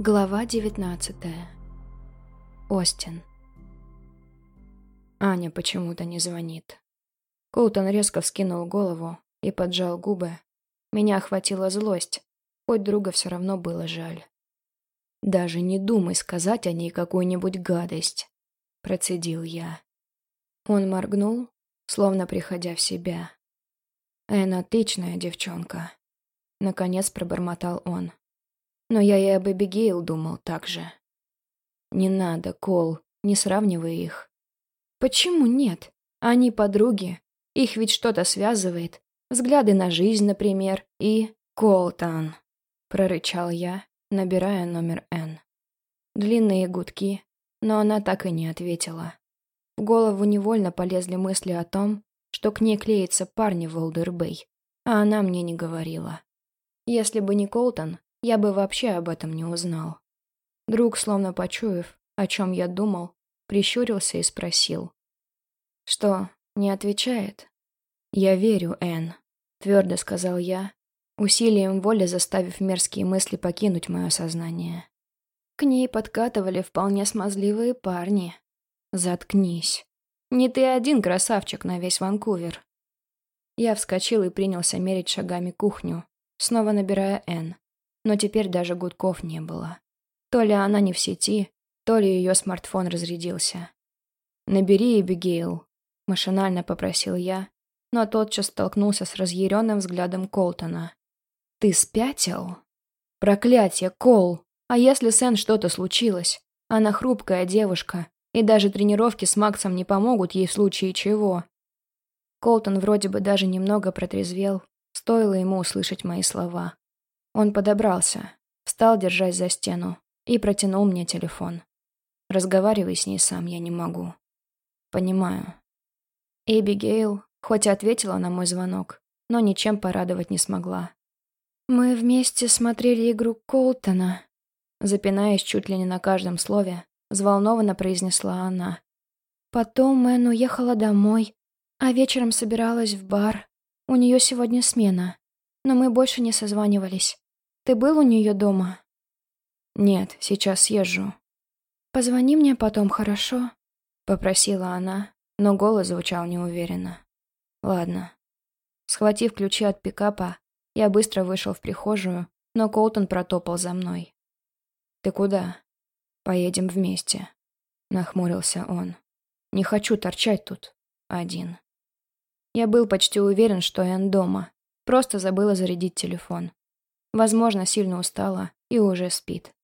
Глава 19 Остин Аня почему-то не звонит. Коутон резко вскинул голову и поджал губы. Меня охватила злость, хоть друга все равно было жаль. «Даже не думай сказать о ней какую-нибудь гадость», — процедил я. Он моргнул, словно приходя в себя. «Эн отличная девчонка», — наконец пробормотал он. Но я и об Эбигейл думал так же. Не надо, Кол, не сравнивай их. Почему нет? Они подруги. Их ведь что-то связывает. Взгляды на жизнь, например, и... Колтан, прорычал я, набирая номер Н. Длинные гудки, но она так и не ответила. В голову невольно полезли мысли о том, что к ней клеится парни в Олдербей, а она мне не говорила. Если бы не Колтон, я бы вообще об этом не узнал. Друг, словно почуяв, о чем я думал, прищурился и спросил. «Что, не отвечает?» «Я верю, Энн», — твердо сказал я, усилием воли заставив мерзкие мысли покинуть мое сознание. К ней подкатывали вполне смазливые парни. «Заткнись. Не ты один красавчик на весь Ванкувер». Я вскочил и принялся мерить шагами кухню, снова набирая «Н» но теперь даже гудков не было. То ли она не в сети, то ли ее смартфон разрядился. «Набери Эбигейл», — машинально попросил я, но тотчас столкнулся с разъяренным взглядом Колтона. «Ты спятил?» «Проклятие, Кол! А если с Энн что-то случилось? Она хрупкая девушка, и даже тренировки с Максом не помогут ей в случае чего». Колтон вроде бы даже немного протрезвел, стоило ему услышать мои слова. Он подобрался, встал, держась за стену, и протянул мне телефон. Разговаривай с ней сам я не могу. Понимаю. Эбигейл, хоть и ответила на мой звонок, но ничем порадовать не смогла. Мы вместе смотрели игру Колтона. Запинаясь чуть ли не на каждом слове, взволнованно произнесла она. Потом Мэн уехала домой, а вечером собиралась в бар. У нее сегодня смена, но мы больше не созванивались. Ты был у нее дома?» «Нет, сейчас съезжу». «Позвони мне потом, хорошо?» — попросила она, но голос звучал неуверенно. «Ладно». Схватив ключи от пикапа, я быстро вышел в прихожую, но Колтон протопал за мной. «Ты куда?» «Поедем вместе», — нахмурился он. «Не хочу торчать тут. Один». Я был почти уверен, что Энн дома. Просто забыла зарядить телефон. Возможно, сильно устала и уже спит.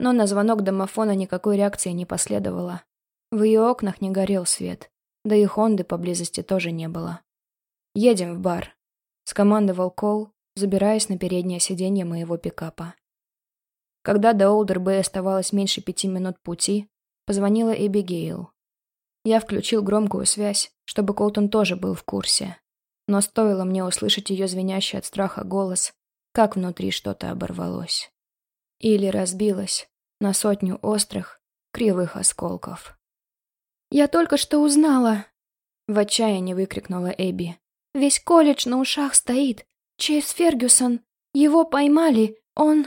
Но на звонок домофона никакой реакции не последовало. В ее окнах не горел свет, да и Хонды поблизости тоже не было. «Едем в бар», — скомандовал Кол, забираясь на переднее сиденье моего пикапа. Когда до Олдер-Бэй оставалось меньше пяти минут пути, позвонила Эбигейл. Я включил громкую связь, чтобы Колтон тоже был в курсе. Но стоило мне услышать ее звенящий от страха голос, как внутри что-то оборвалось. Или разбилось на сотню острых, кривых осколков. «Я только что узнала!» В отчаянии выкрикнула Эбби. «Весь колледж на ушах стоит! Чейз Фергюсон! Его поймали! Он...»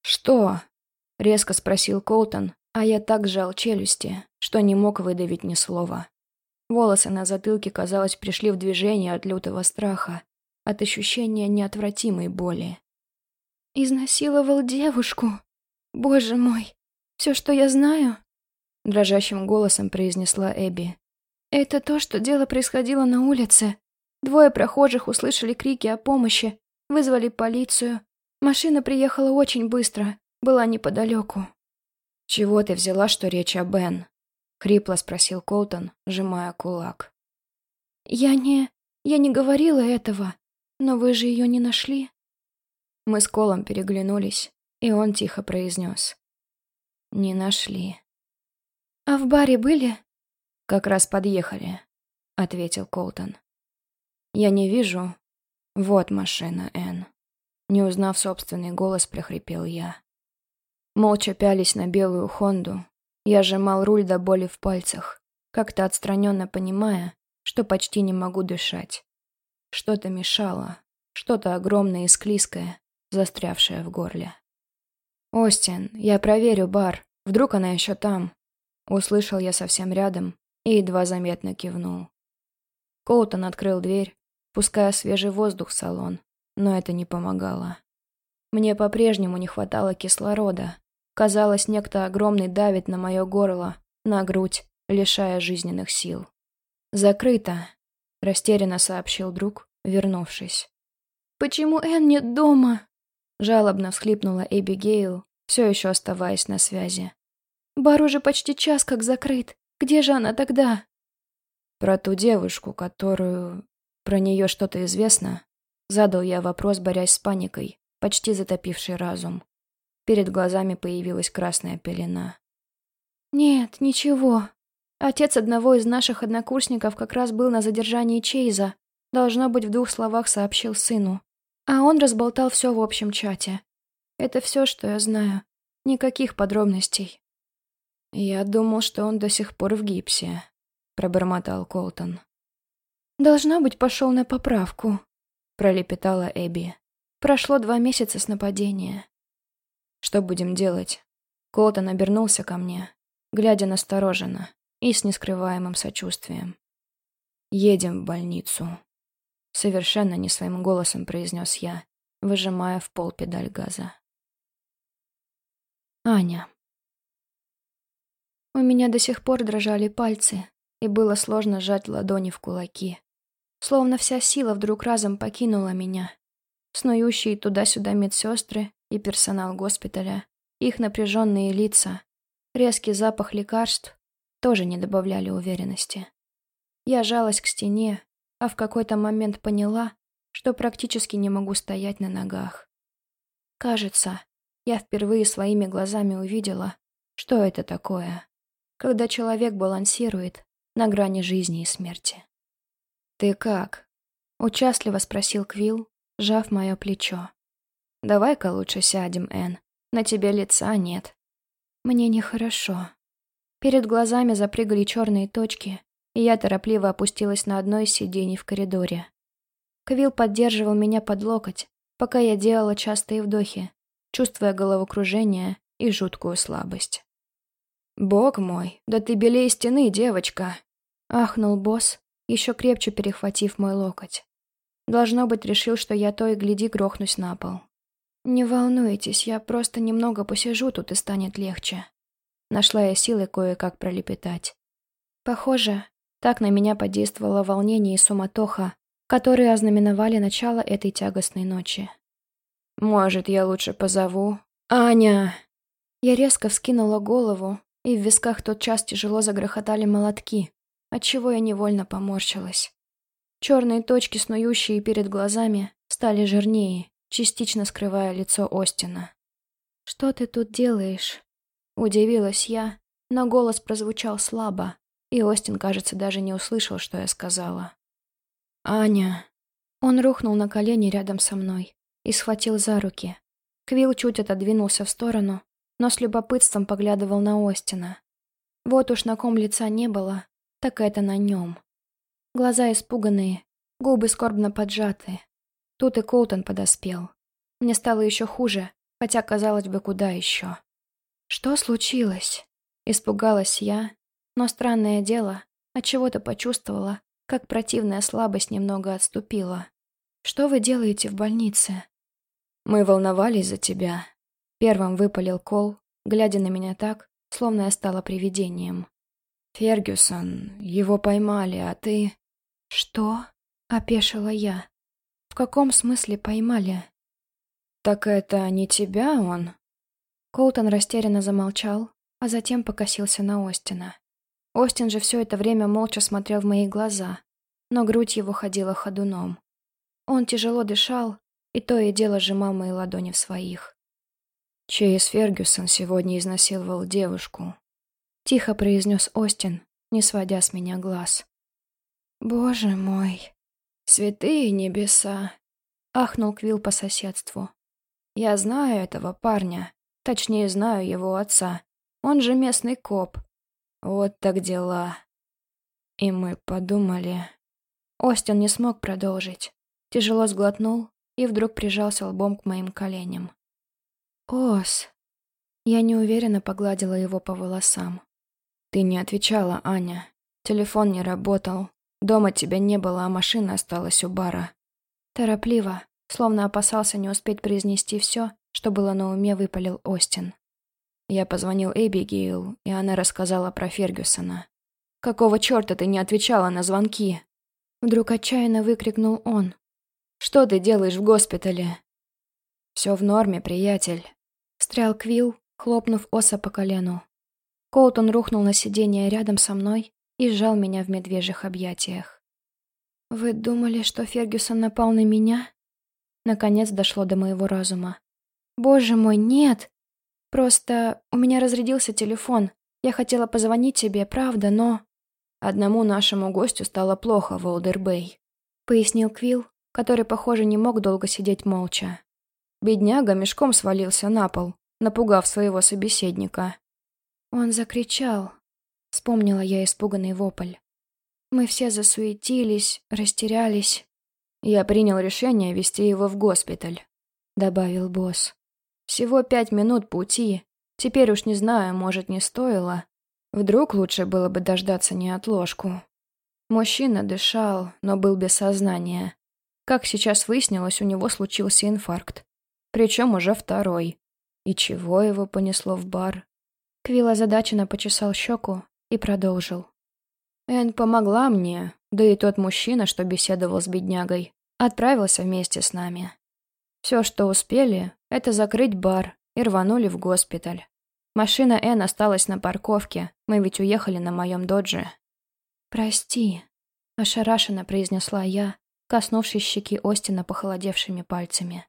«Что?» — резко спросил Колтон, а я так сжал челюсти, что не мог выдавить ни слова. Волосы на затылке, казалось, пришли в движение от лютого страха, от ощущения неотвратимой боли. «Изнасиловал девушку! Боже мой! Все, что я знаю!» Дрожащим голосом произнесла Эбби. «Это то, что дело происходило на улице. Двое прохожих услышали крики о помощи, вызвали полицию. Машина приехала очень быстро, была неподалеку». «Чего ты взяла, что речь о Бен?» — хрипло спросил Колтон, сжимая кулак. «Я не... я не говорила этого. «Но вы же ее не нашли?» Мы с Колом переглянулись, и он тихо произнес. «Не нашли». «А в баре были?» «Как раз подъехали», — ответил Колтон. «Я не вижу. Вот машина, Энн». Не узнав собственный голос, прохрипел я. Молча пялись на белую Хонду. Я сжимал руль до боли в пальцах, как-то отстраненно понимая, что почти не могу дышать. Что-то мешало, что-то огромное и склизкое, застрявшее в горле. «Остин, я проверю бар. Вдруг она еще там?» Услышал я совсем рядом и едва заметно кивнул. Коутон открыл дверь, пуская свежий воздух в салон, но это не помогало. Мне по-прежнему не хватало кислорода. Казалось, некто огромный давит на мое горло, на грудь, лишая жизненных сил. «Закрыто», — растерянно сообщил друг, вернувшись. «Почему Энн нет дома?» Жалобно всхлипнула Эбигейл, все еще оставаясь на связи. «Бар уже почти час как закрыт. Где же она тогда?» «Про ту девушку, которую... Про нее что-то известно?» Задал я вопрос, борясь с паникой, почти затопивший разум. Перед глазами появилась красная пелена. «Нет, ничего. Отец одного из наших однокурсников как раз был на задержании Чейза. Должно быть, в двух словах сообщил сыну. А он разболтал все в общем чате. Это все, что я знаю. Никаких подробностей. «Я думал, что он до сих пор в гипсе», — пробормотал Колтон. «Должно быть, пошел на поправку», — пролепетала Эбби. «Прошло два месяца с нападения». «Что будем делать?» Колтон обернулся ко мне, глядя настороженно и с нескрываемым сочувствием. «Едем в больницу». Совершенно не своим голосом произнес я, выжимая в пол педаль газа. Аня. У меня до сих пор дрожали пальцы, и было сложно сжать ладони в кулаки. Словно вся сила вдруг разом покинула меня. Снующие туда-сюда медсестры и персонал госпиталя, их напряженные лица, резкий запах лекарств тоже не добавляли уверенности. Я жалась к стене, а в какой-то момент поняла, что практически не могу стоять на ногах. Кажется, я впервые своими глазами увидела, что это такое, когда человек балансирует на грани жизни и смерти. «Ты как?» — участливо спросил Квилл, сжав мое плечо. «Давай-ка лучше сядем, Энн. На тебе лица нет». «Мне нехорошо». Перед глазами запрыгали черные точки, и я торопливо опустилась на одно из сидений в коридоре. Квилл поддерживал меня под локоть, пока я делала частые вдохи, чувствуя головокружение и жуткую слабость. «Бог мой, да ты белее стены, девочка!» — ахнул босс, еще крепче перехватив мой локоть. Должно быть, решил, что я то и гляди грохнусь на пол. «Не волнуйтесь, я просто немного посижу тут и станет легче». Нашла я силы кое-как пролепетать. Похоже, так на меня подействовало волнение и суматоха, которые ознаменовали начало этой тягостной ночи. «Может, я лучше позову?» «Аня!» Я резко вскинула голову, и в висках тотчас тяжело загрохотали молотки, отчего я невольно поморщилась. Черные точки, снующие перед глазами, стали жирнее, частично скрывая лицо Остина. «Что ты тут делаешь?» Удивилась я, но голос прозвучал слабо, и Остин, кажется, даже не услышал, что я сказала. «Аня...» Он рухнул на колени рядом со мной и схватил за руки. Квилл чуть отодвинулся в сторону, но с любопытством поглядывал на Остина. Вот уж на ком лица не было, так это на нем. Глаза испуганные, губы скорбно поджатые. Тут и Колтон подоспел. Мне стало еще хуже, хотя, казалось бы, куда еще. «Что случилось?» Испугалась я, но странное дело, отчего-то почувствовала, как противная слабость немного отступила. «Что вы делаете в больнице?» «Мы волновались за тебя», — первым выпалил Кол, глядя на меня так, словно я стала привидением. «Фергюсон, его поймали, а ты...» «Что?» — опешила я. «В каком смысле поймали?» «Так это не тебя он?» Колтон растерянно замолчал, а затем покосился на Остина. Остин же все это время молча смотрел в мои глаза, но грудь его ходила ходуном. Он тяжело дышал, и то и дело сжимал мои ладони в своих. Чейз Фергюсон сегодня изнасиловал девушку. Тихо произнес Остин, не сводя с меня глаз. «Боже мой!» «Святые небеса!» — ахнул Квилл по соседству. «Я знаю этого парня, точнее знаю его отца. Он же местный коп. Вот так дела. И мы подумали... Остин не смог продолжить. Тяжело сглотнул и вдруг прижался лбом к моим коленям. «Ос!» Я неуверенно погладила его по волосам. «Ты не отвечала, Аня. Телефон не работал. Дома тебя не было, а машина осталась у бара». Торопливо, словно опасался не успеть произнести все, что было на уме, выпалил Остин. Я позвонил Эбигейл, и она рассказала про Фергюсона. «Какого черта ты не отвечала на звонки?» Вдруг отчаянно выкрикнул он. «Что ты делаешь в госпитале?» «Все в норме, приятель», — встрял Квилл, хлопнув Оса по колену. Колтон рухнул на сиденье рядом со мной и сжал меня в медвежьих объятиях. «Вы думали, что Фергюсон напал на меня?» Наконец дошло до моего разума. «Боже мой, нет! Просто у меня разрядился телефон. Я хотела позвонить тебе, правда, но...» «Одному нашему гостю стало плохо в Олдербей», — пояснил Квилл, который, похоже, не мог долго сидеть молча. Бедняга мешком свалился на пол, напугав своего собеседника. Он закричал. Вспомнила я испуганный вопль. Мы все засуетились, растерялись. «Я принял решение вести его в госпиталь», — добавил босс. «Всего пять минут пути. Теперь уж не знаю, может, не стоило. Вдруг лучше было бы дождаться неотложку». Мужчина дышал, но был без сознания. Как сейчас выяснилось, у него случился инфаркт. Причем уже второй. И чего его понесло в бар? Квилл озадаченно почесал щеку и продолжил. Эн помогла мне, да и тот мужчина, что беседовал с беднягой, отправился вместе с нами. Все, что успели, это закрыть бар и рванули в госпиталь. Машина Эн осталась на парковке, мы ведь уехали на моем додже. «Прости», — ошарашенно произнесла я, коснувшись щеки Остина похолодевшими пальцами.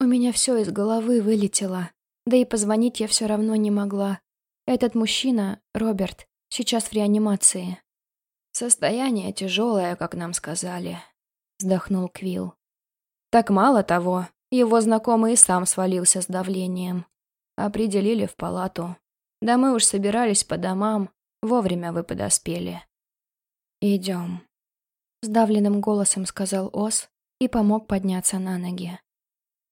У меня все из головы вылетело, да и позвонить я все равно не могла. Этот мужчина, Роберт, сейчас в реанимации. «Состояние тяжелое, как нам сказали», — вздохнул Квилл. «Так мало того, его знакомый сам свалился с давлением. Определили в палату. Да мы уж собирались по домам, вовремя вы подоспели». «Идем», — сдавленным голосом сказал Ос и помог подняться на ноги.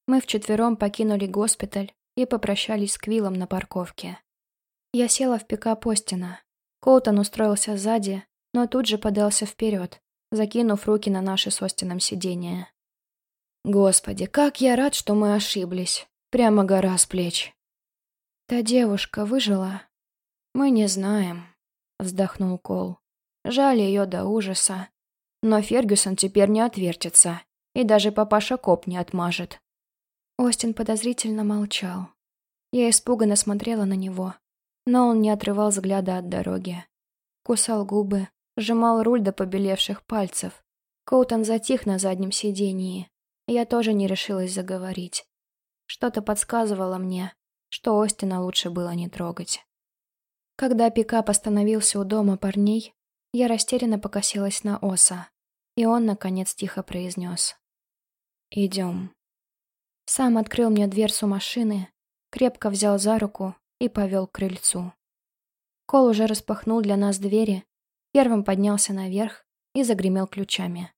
Мы вчетвером покинули госпиталь и попрощались с Квиллом на парковке. Я села в пикап Остина. Коутон устроился сзади, но тут же подался вперед, закинув руки на наши с Остином сиденья. «Господи, как я рад, что мы ошиблись. Прямо гора с плеч». «Та девушка выжила?» «Мы не знаем», — вздохнул Кол. «Жаль ее до ужаса. Но Фергюсон теперь не отвертится, и даже папаша Коп не отмажет». Остин подозрительно молчал. Я испуганно смотрела на него, но он не отрывал взгляда от дороги. Кусал губы, сжимал руль до побелевших пальцев. Коутон затих на заднем сидении. Я тоже не решилась заговорить. Что-то подсказывало мне, что Остина лучше было не трогать. Когда пикап остановился у дома парней, я растерянно покосилась на Оса, и он, наконец, тихо произнес. «Идем». Сам открыл мне дверцу машины, крепко взял за руку и повел к крыльцу. Кол уже распахнул для нас двери, первым поднялся наверх и загремел ключами.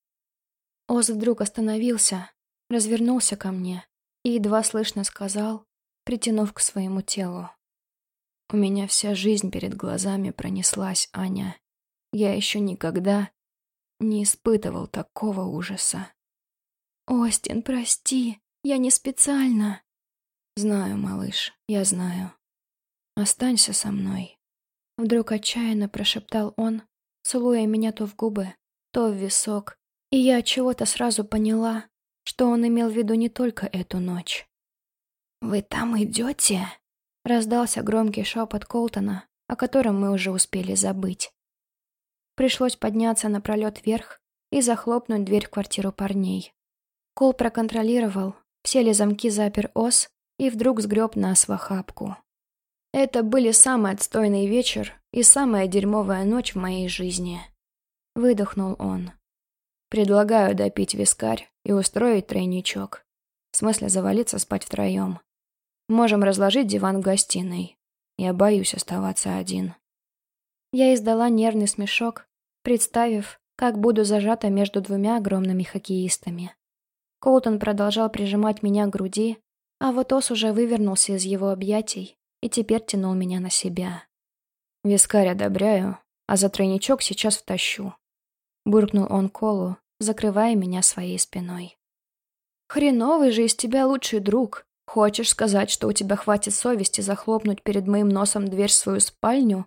Оз вдруг остановился, развернулся ко мне и едва слышно сказал, притянув к своему телу. «У меня вся жизнь перед глазами пронеслась, Аня. Я еще никогда не испытывал такого ужаса». «Остин, прости!» Я не специально. Знаю, малыш, я знаю. Останься со мной. Вдруг отчаянно прошептал он, целуя меня то в губы, то в висок, и я от чего-то сразу поняла, что он имел в виду не только эту ночь. «Вы там идете?» — раздался громкий шепот Колтона, о котором мы уже успели забыть. Пришлось подняться напролет вверх и захлопнуть дверь в квартиру парней. Кол проконтролировал, все ли замки запер ос и вдруг сгреб нас в охапку. Это были самый отстойный вечер и самая дерьмовая ночь в моей жизни. Выдохнул он. Предлагаю допить вискарь и устроить тройничок. В смысле завалиться спать втроем. Можем разложить диван в гостиной. Я боюсь оставаться один. Я издала нервный смешок, представив, как буду зажата между двумя огромными хоккеистами. Коутон продолжал прижимать меня к груди, а вот Ос уже вывернулся из его объятий и теперь тянул меня на себя. «Вискарь одобряю, а за тройничок сейчас втащу», — буркнул он Колу, закрывая меня своей спиной. «Хреновый же из тебя лучший друг. Хочешь сказать, что у тебя хватит совести захлопнуть перед моим носом дверь в свою спальню?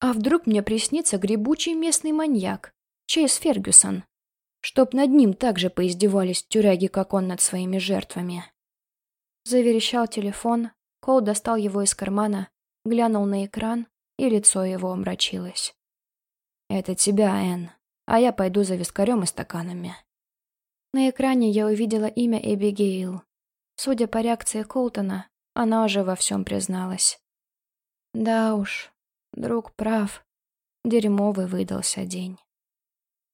А вдруг мне приснится гребучий местный маньяк, Чейз Фергюсон, чтоб над ним так же поиздевались тюряги, как он над своими жертвами?» Заверещал телефон, Кол достал его из кармана, глянул на экран, и лицо его омрачилось. «Это тебя, Энн, а я пойду за вискарем и стаканами». На экране я увидела имя Эбигейл. Судя по реакции Колтона, она уже во всем призналась. Да уж, друг прав. Дерьмовый выдался день.